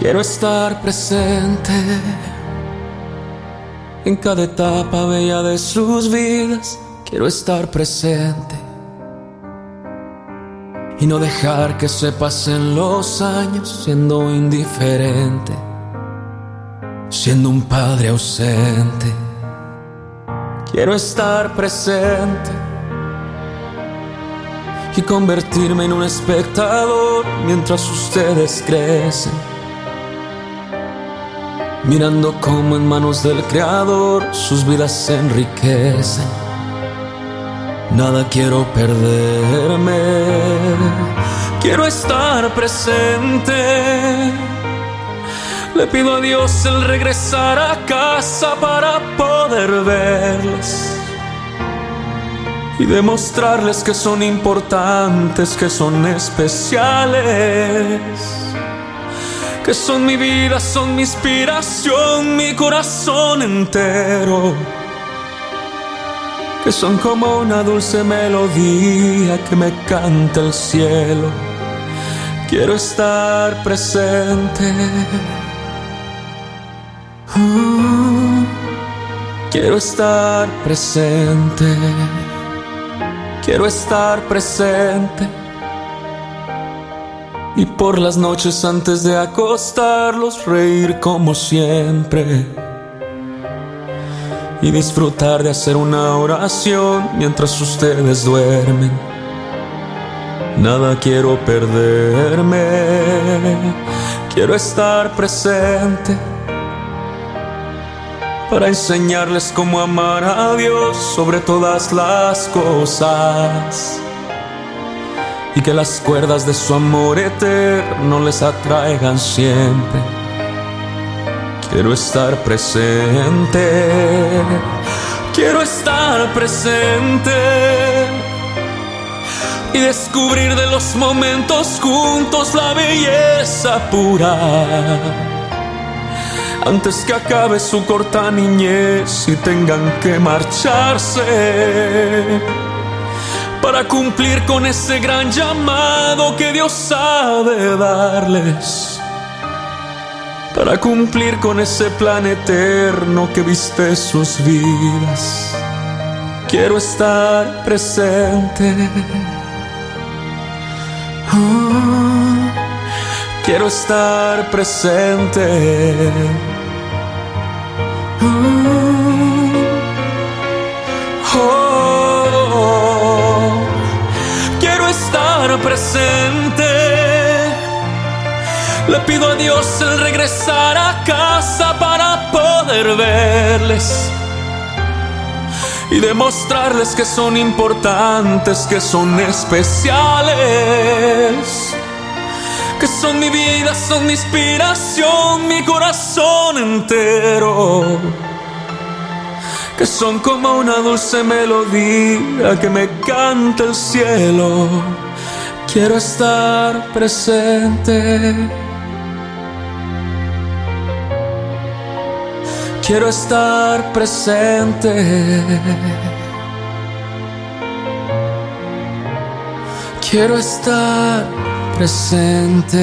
Quiero estar presente en cada etapa bella de sus vidas. Quiero estar presente y no dejar que se pasen los años siendo indiferente, siendo un padre ausente. Quiero estar presente y convertirme en un espectador mientras ustedes crecen mirando cómo en manos del Creador sus vidas se enriquecen. Nada quiero perderme, quiero estar presente. Le pido a Dios el regresar a casa para poder verles y demostrarles que son importantes, que son especiales que son mi vida, son mi inspiración, mi corazón entero, que son como una dulce melodía que me canta el cielo. Quiero estar presente. Uh, quiero estar presente. Quiero estar presente y por las noches antes de acostarlos reír como siempre. Y disfrutar de hacer una oración mientras ustedes duermen. Nada quiero perderme, quiero estar presente para enseñarles cómo amar a Dios sobre todas las cosas y que las cuerdas de su amor eterno les atraigan siempre. Quiero estar presente, quiero estar presente y descubrir de los momentos juntos la belleza pura. Antes que acabe su corta niñez y tengan que marcharse para cumplir con ese gran llamado que Dios sabe darles, para cumplir con ese plan eterno que viste sus vidas. Quiero estar presente. Oh, quiero estar presente. Presente. Le pido a Dios el regresar a casa para poder verles y demostrarles que son importantes, que son especiales, que son mi vida, son mi inspiración, mi corazón entero, que son como una dulce melodía que me canta el cielo Quiero estar presente. Quiero estar presente. Quiero estar presente.